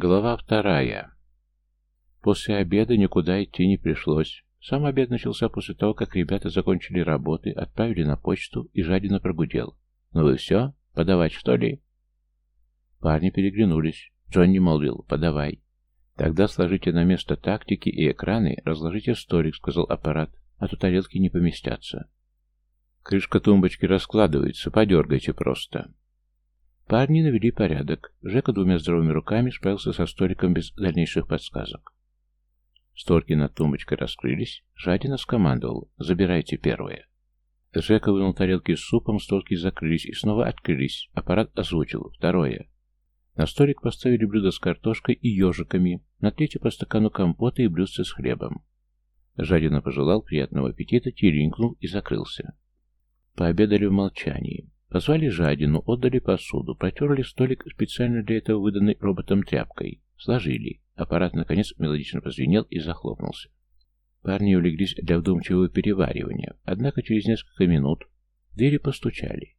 Глава вторая. После обеда никуда идти не пришлось. Сам обед начался после того, как ребята закончили работы, отправили на почту и жадина прогудел. «Ну вы все? Подавать, что ли?» Парни переглянулись. Джонни молвил «подавай». «Тогда сложите на место тактики и экраны, разложите столик», — сказал аппарат, — «а то тарелки не поместятся». «Крышка тумбочки раскладывается, подергайте просто». Парни навели порядок. Жека двумя здоровыми руками справился со столиком без дальнейших подсказок. Створки над тумбочкой раскрылись. Жадина скомандовал «Забирайте первое». Жека вынул тарелки с супом, створки закрылись и снова открылись. Аппарат озвучил «Второе». На столик поставили блюдо с картошкой и ежиками, на третье по стакану компота и блюдце с хлебом. Жадина пожелал приятного аппетита, тиринкнул и закрылся. Пообедали в молчании. Позвали Жадину, отдали посуду, протерли столик специально для этого выданной роботом тряпкой. Сложили. Аппарат, наконец, мелодично позвенел и захлопнулся. Парни улеглись для вдумчивого переваривания, однако через несколько минут двери постучали.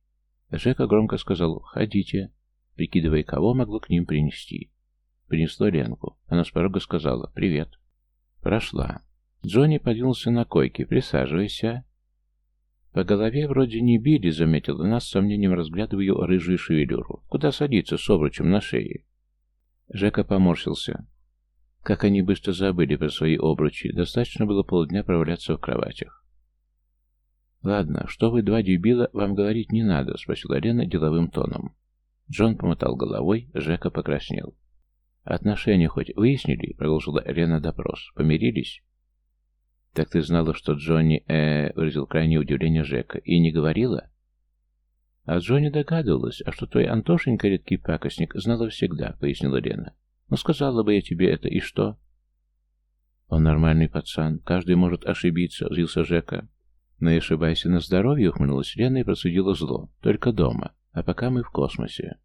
Жека громко сказал «Входите», прикидывая, кого могло к ним принести. Принесло Ленку. Она с порога сказала «Привет». Прошла. Джонни подвинулся на койке. «Присаживайся». По голове вроде не били, заметила нас, с сомнением разглядывая ее рыжую шевелюру. Куда садиться с обручем на шее? Жека поморщился. Как они быстро забыли про свои обручи. Достаточно было полдня проваляться в кроватях. «Ладно, что вы, два дебила, вам говорить не надо», — спросила Лена деловым тоном. Джон помотал головой, Жека покраснел. «Отношения хоть выяснили?» — продолжила Лена допрос. «Помирились?» «Так ты знала, что Джонни, э, выразил крайнее удивление Жека, и не говорила?» «А Джонни догадывалась, а что твой Антошенька, редкий пакостник, знала всегда», — пояснила Лена. «Ну, сказала бы я тебе это, и что?» «Он нормальный пацан, каждый может ошибиться», — злился Жека. «Но и ошибайся на здоровье», — ухмыльнулась Лена и процедила зло. «Только дома, а пока мы в космосе».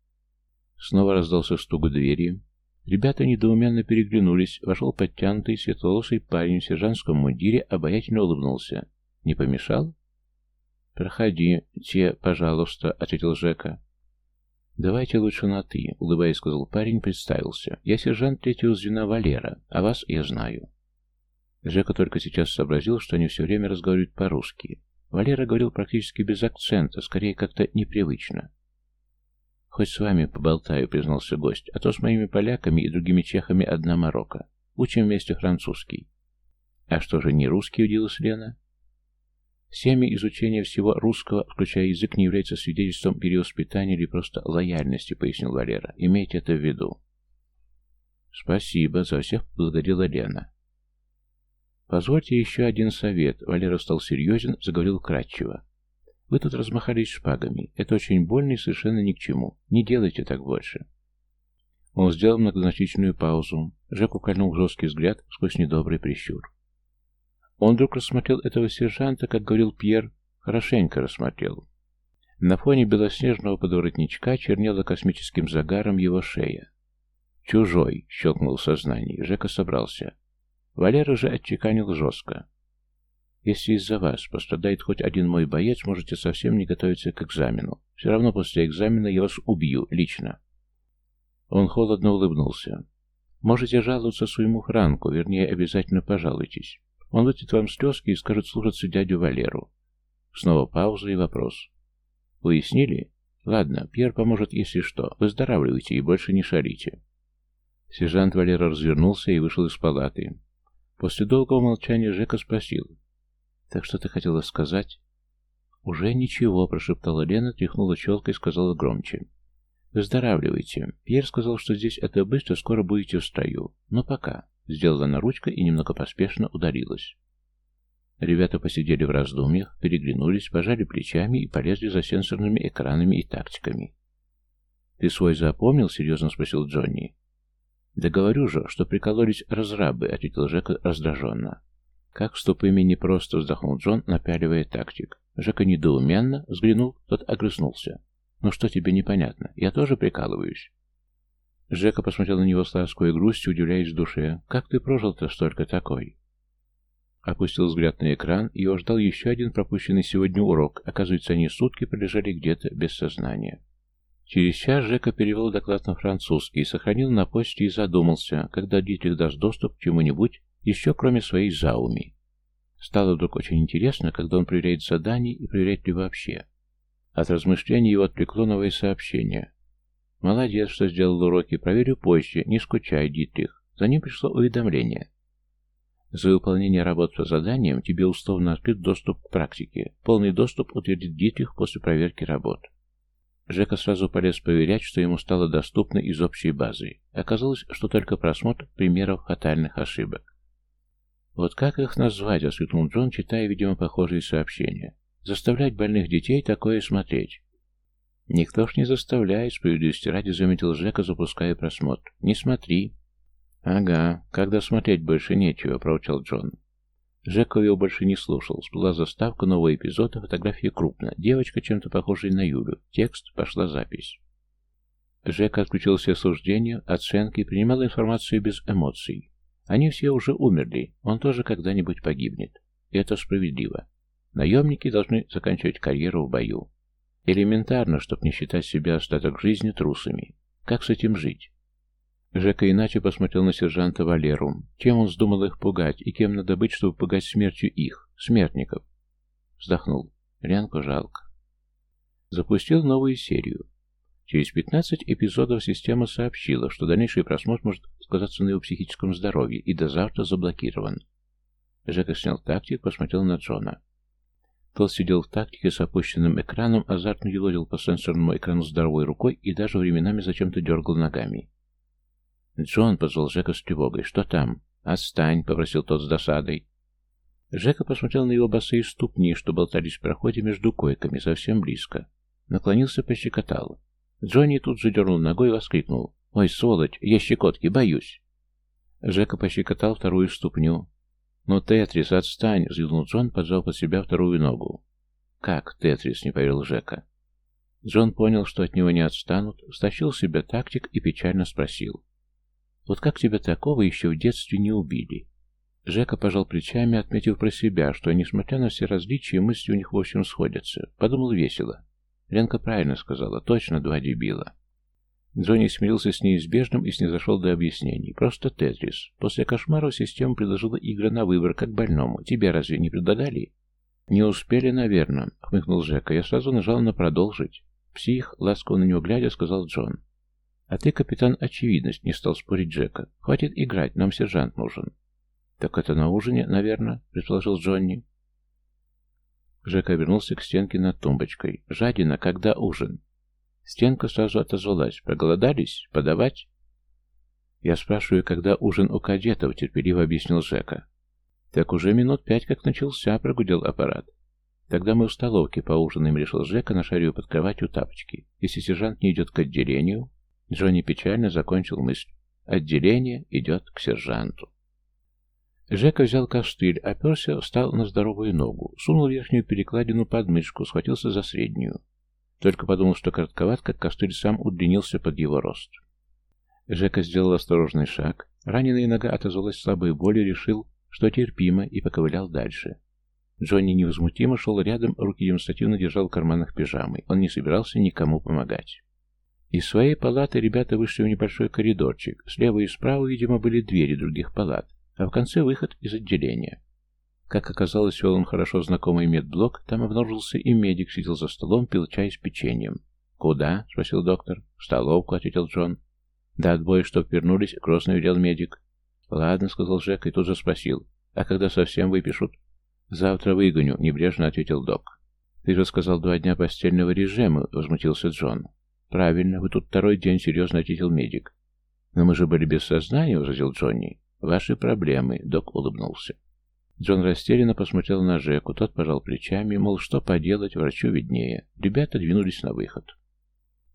Снова раздался стук в двери. Ребята недоуменно переглянулись. Вошел подтянутый, светлолосый парень в сержантском мундире, обаятельно улыбнулся. «Не помешал?» «Проходи, те, пожалуйста», — ответил Жека. «Давайте лучше на «ты», — улыбаясь, сказал парень, представился. «Я сержант третьего звена Валера, а вас я знаю». Жека только сейчас сообразил, что они все время разговаривают по-русски. Валера говорил практически без акцента, скорее как-то непривычно. «Хоть с вами поболтаю», — признался гость, «а то с моими поляками и другими чехами одна морока. Учим вместе французский». «А что же не русский?» — удивилась Лена. Семя изучения всего русского, включая язык, не является свидетельством перевоспитания или просто лояльности, пояснил Валера. Имейте это в виду. Спасибо, за всех благодарила Лена. Позвольте еще один совет. Валера стал серьезен, заговорил кратчево. Вы тут размахались шпагами. Это очень больно и совершенно ни к чему. Не делайте так больше. Он сделал многозначительную паузу. Жеку кольнул жесткий взгляд сквозь недобрый прищур. Он вдруг рассмотрел этого сержанта, как говорил Пьер, хорошенько рассмотрел. На фоне белоснежного подворотничка чернела космическим загаром его шея. «Чужой!» — щелкнул сознание. Жека собрался. Валера же отчеканил жестко. Если из-за вас пострадает хоть один мой боец, можете совсем не готовиться к экзамену. Все равно после экзамена я вас убью лично. Он холодно улыбнулся. Можете жаловаться своему Франку, вернее, обязательно пожалуйтесь. Он вытит вам слезки и скажет слушаться дядю Валеру. Снова пауза и вопрос. Уяснили? Ладно, Пьер поможет, если что. Выздоравливайте и больше не шарите. Сержант Валера развернулся и вышел из палаты. После долгого молчания Жека спросил. «Так что ты хотела сказать?» «Уже ничего», — прошептала Лена, тряхнула челкой и сказала громче. «Выздоравливайте. Пьер сказал, что здесь это быстро, скоро будете в строю. Но пока». Сделала на ручка и немного поспешно ударилась. Ребята посидели в раздумьях, переглянулись, пожали плечами и полезли за сенсорными экранами и тактиками. «Ты свой запомнил?» — серьезно спросил Джонни. «Да говорю же, что прикололись разрабы», — ответил Жека раздраженно. «Как с тупыми непросто», — вздохнул Джон, напяливая тактик. Жека недоуменно взглянул, тот огрызнулся. «Ну что тебе непонятно? Я тоже прикалываюсь». Жека посмотрел на него с лаской грустью, удивляясь в душе. «Как ты прожил-то столько такой?» Опустил взгляд на экран, и его ждал еще один пропущенный сегодня урок. Оказывается, они сутки пролежали где-то без сознания. Через час Жека перевел доклад на французский и сохранил на почте и задумался, когда Дитрих даст доступ к чему-нибудь, еще кроме своей зауми. Стало вдруг очень интересно, когда он проверяет задание и проверяет ли вообще. От размышлений его отвлекло новое сообщение. «Молодец, что сделал уроки, проверю позже, не скучай, Дитрих». За ним пришло уведомление. За выполнение работ по заданиям тебе условно открыт доступ к практике. Полный доступ утвердит Дитрих после проверки работ. Жека сразу полез проверять, что ему стало доступно из общей базы. Оказалось, что только просмотр примеров фатальных ошибок. «Вот как их назвать?» — воскликнул Джон, читая, видимо, похожие сообщения. «Заставлять больных детей такое смотреть». «Никто ж не заставляет», — справедливости ради заметил Жека, запуская просмотр. «Не смотри». «Ага, когда смотреть больше нечего», — проучал Джон. Жека его больше не слушал. Всплыла заставка, нового эпизода, фотография крупно. Девочка чем-то похожая на Юлю. Текст, пошла запись. Жека отключил все суждения, оценки, принимал информацию без эмоций. Они все уже умерли, он тоже когда-нибудь погибнет. И это справедливо. Наемники должны заканчивать карьеру в бою. Элементарно, чтобы не считать себя остаток жизни трусами. Как с этим жить? Жека иначе посмотрел на сержанта Валеру. Чем он вздумал их пугать, и кем надо быть, чтобы пугать смертью их, смертников? Вздохнул. Ленку жалко. Запустил новую серию. Через 15 эпизодов система сообщила, что дальнейший просмотр может сказаться на его психическом здоровье и до завтра заблокирован. Жека снял тактик, посмотрел на Джона. Тот сидел в тактике с опущенным экраном, азартно елозил по сенсорному экрану здоровой рукой и даже временами зачем-то дергал ногами. «Джон», — позвал Жека с тревогой, — «что там?» «Отстань», — попросил тот с досадой. Жека посмотрел на его босые ступни, что болтались в проходе между койками, совсем близко. Наклонился, пощекотал. Джонни тут же дернул ногой и воскликнул. «Ой, сволочь, я щекотки, боюсь!» Жека пощекотал вторую ступню. «Ну, Тетрис, отстань!» — взвилнул Джон, поджал под себя вторую ногу. «Как, Тетрис?» — не поверил Жека. Джон понял, что от него не отстанут, стащил себе тактик и печально спросил. Вот как тебя такого еще в детстве не убили? Жека пожал плечами, отметив про себя, что, несмотря на все различия, мысли у них в общем сходятся. Подумал весело. Ленка правильно сказала, точно два дебила. Джонни смирился с неизбежным и снизошел до объяснений. Просто Тетрис. После кошмаров система предложила игры на выбор, как больному. Тебя разве не предлагали? Не успели, наверное, хмыкнул Жека. Я сразу нажал на продолжить. Псих, ласково на него глядя, сказал Джон. «А ты, капитан, очевидность», — не стал спорить Джека. «Хватит играть, нам сержант нужен». «Так это на ужине, наверное», — предположил Джонни. Джек обернулся к стенке над тумбочкой. «Жадина, когда ужин?» Стенка сразу отозвалась. «Проголодались? Подавать?» «Я спрашиваю, когда ужин у кадетов?» — терпеливо объяснил Жека. «Так уже минут пять как начался», — прогудел аппарат. «Тогда мы в столовке поужинаем», — решил Жека, нашаривая под кроватью тапочки. «Если сержант не идет к отделению...» Джонни печально закончил мысль. Отделение идет к сержанту. Жека взял костыль, оперся, встал на здоровую ногу, сунул верхнюю перекладину под мышку, схватился за среднюю. Только подумал, что коротковат, как костыль сам удлинился под его рост. Жека сделал осторожный шаг. Раненая нога отозвалась слабой болью, решил, что терпимо, и поковылял дальше. Джонни невозмутимо шел рядом, руки демонстративно держал в карманах пижамы. Он не собирался никому помогать. Из своей палаты ребята вышли в небольшой коридорчик. Слева и справа, видимо, были двери других палат, а в конце выход из отделения. Как оказалось, вел он хорошо знакомый медблок, там обнаружился и медик, сидел за столом, пил чай с печеньем. «Куда?» — спросил доктор. «В столовку», — ответил Джон. «Да отбоя, чтоб вернулись», — грозно велел медик. «Ладно», — сказал Жек и тут же спросил. «А когда совсем выпишут?» «Завтра выгоню», — небрежно ответил док. «Ты же сказал два дня постельного режима», — возмутился Джон. «Правильно, вы тут второй день», — серьезно ответил медик. «Но мы же были без сознания», — возразил Джонни. «Ваши проблемы», — док улыбнулся. Джон растерянно посмотрел на Жеку, тот пожал плечами, мол, что поделать, врачу виднее. Ребята двинулись на выход.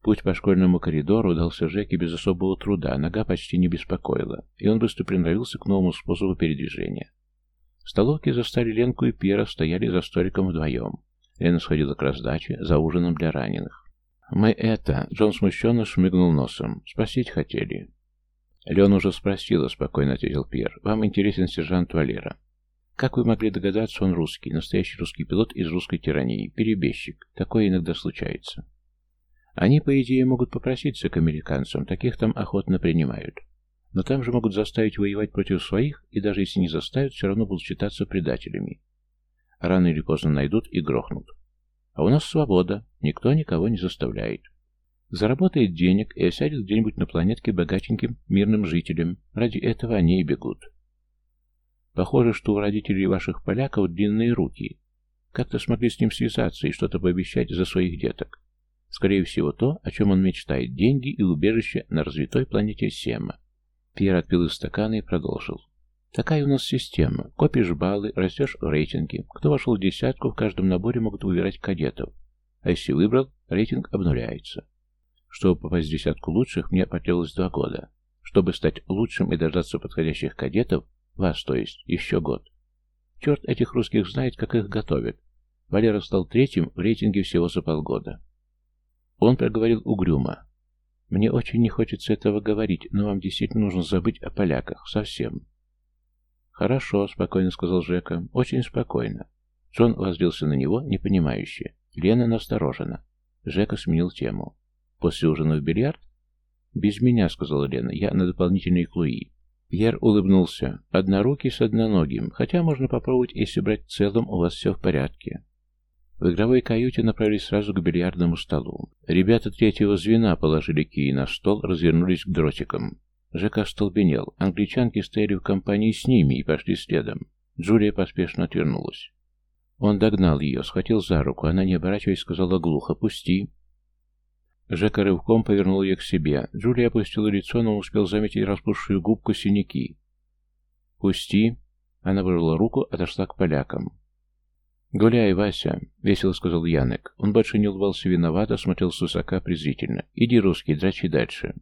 Путь по школьному коридору дался Жеке без особого труда, нога почти не беспокоила, и он быстро приноровился к новому способу передвижения. В столовке застали Ленку и Пьера, стояли за столиком вдвоем. Лена сходила к раздаче за ужином для раненых. «Мы это...» — Джон смущенно шмыгнул носом. «Спросить хотели». «Лен уже спросила», — спокойно ответил Пьер. «Вам интересен сержант Валера». «Как вы могли догадаться, он русский, настоящий русский пилот из русской тирании, перебежчик. Такое иногда случается». Они, по идее, могут попроситься к американцам, таких там охотно принимают. Но там же могут заставить воевать против своих, и даже если не заставят, все равно будут считаться предателями. Рано или поздно найдут и грохнут. А у нас свобода, никто никого не заставляет. Заработает денег и осядет где-нибудь на планетке богатеньким мирным жителям. Ради этого они и бегут. Похоже, что у родителей ваших поляков длинные руки. Как-то смогли с ним связаться и что-то пообещать за своих деток. Скорее всего, то, о чем он мечтает – деньги и убежище на развитой планете Сема. Пьер отпил из стакана и продолжил. Такая у нас система. Копишь баллы, растешь в рейтинге. Кто вошел в десятку, в каждом наборе могут выбирать кадетов. А если выбрал, рейтинг обнуляется. Чтобы попасть в десятку лучших, мне потребовалось два года. Чтобы стать лучшим и дождаться подходящих кадетов, вас, то есть, еще год. Черт этих русских знает, как их готовят. Валера стал третьим в рейтинге всего за полгода. Он проговорил угрюмо. «Мне очень не хочется этого говорить, но вам действительно нужно забыть о поляках. Совсем». «Хорошо», — спокойно сказал Жека. «Очень спокойно». Джон возлился на него, непонимающе. Лена насторожена. Жека сменил тему. «После ужина в бильярд?» «Без меня», — сказала Лена. «Я на дополнительные клуи». Пьер улыбнулся. «Однорукий с одноногим. Хотя можно попробовать, если брать в целом у вас все в порядке». В игровой каюте направились сразу к бильярдному столу. Ребята третьего звена положили кии на стол, развернулись к дротикам. Жека столбенел. Англичанки стояли в компании с ними и пошли следом. Джулия поспешно отвернулась. Он догнал ее, схватил за руку. Она, не оборачиваясь, сказала глухо «Пусти». Жека рывком повернул ее к себе. Джулия опустила лицо, но успел заметить распухшую губку синяки. «Пусти». Она вырвала руку, отошла к полякам. «Гуляй, Вася», — весело сказал Янек. Он больше не улыбался виновато, смотрел с высока презрительно. «Иди, русский, драчи дальше».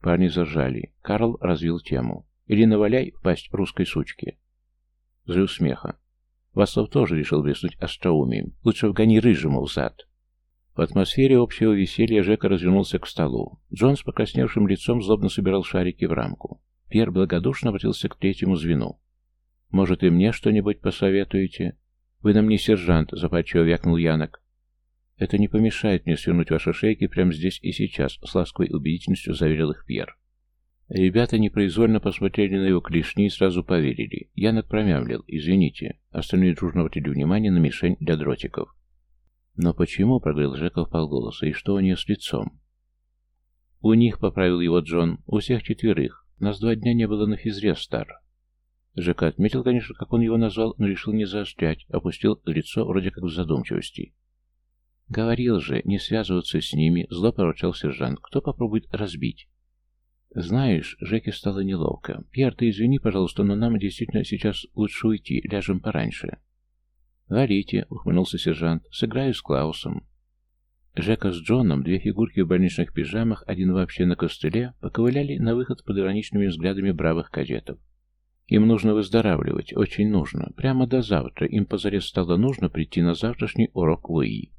Парни заржали. Карл развил тему. «Или наваляй в пасть русской сучки». Взрыв смеха. Васлов тоже решил блеснуть остроумием. «Лучше вгони рыжему в зад». В атмосфере общего веселья Жека развернулся к столу. Джон с покрасневшим лицом злобно собирал шарики в рамку. Пьер благодушно обратился к третьему звену. «Может, и мне что-нибудь посоветуете?» «Вы нам не сержант», — запальчиво вякнул Янок. «Это не помешает мне свернуть ваши шейки прямо здесь и сейчас», — с ласковой убедительностью заверил их Пьер. Ребята непроизвольно посмотрели на его клешни и сразу поверили. Янок промямлил. «Извините». Остальные дружно обратили внимание на мишень для дротиков. «Но почему?» — проговорил Жеков полголоса. «И что у нее с лицом?» «У них», — поправил его Джон, — «у всех четверых. Нас два дня не было на физре, стар». Жека отметил, конечно, как он его назвал, но решил не заострять, опустил лицо вроде как в задумчивости. «Говорил же, не связываться с ними», — зло поручал сержант. «Кто попробует разбить?» «Знаешь, Жеке стало неловко. Пьер, ты извини, пожалуйста, но нам действительно сейчас лучше уйти, ляжем пораньше». «Валите», — ухмыльнулся сержант. «Сыграю с Клаусом». Жека с Джоном, две фигурки в больничных пижамах, один вообще на костыле, поковыляли на выход под ироничными взглядами бравых кадетов. Им нужно выздоравливать, очень нужно. Прямо до завтра им позарез стало нужно прийти на завтрашний урок Луи.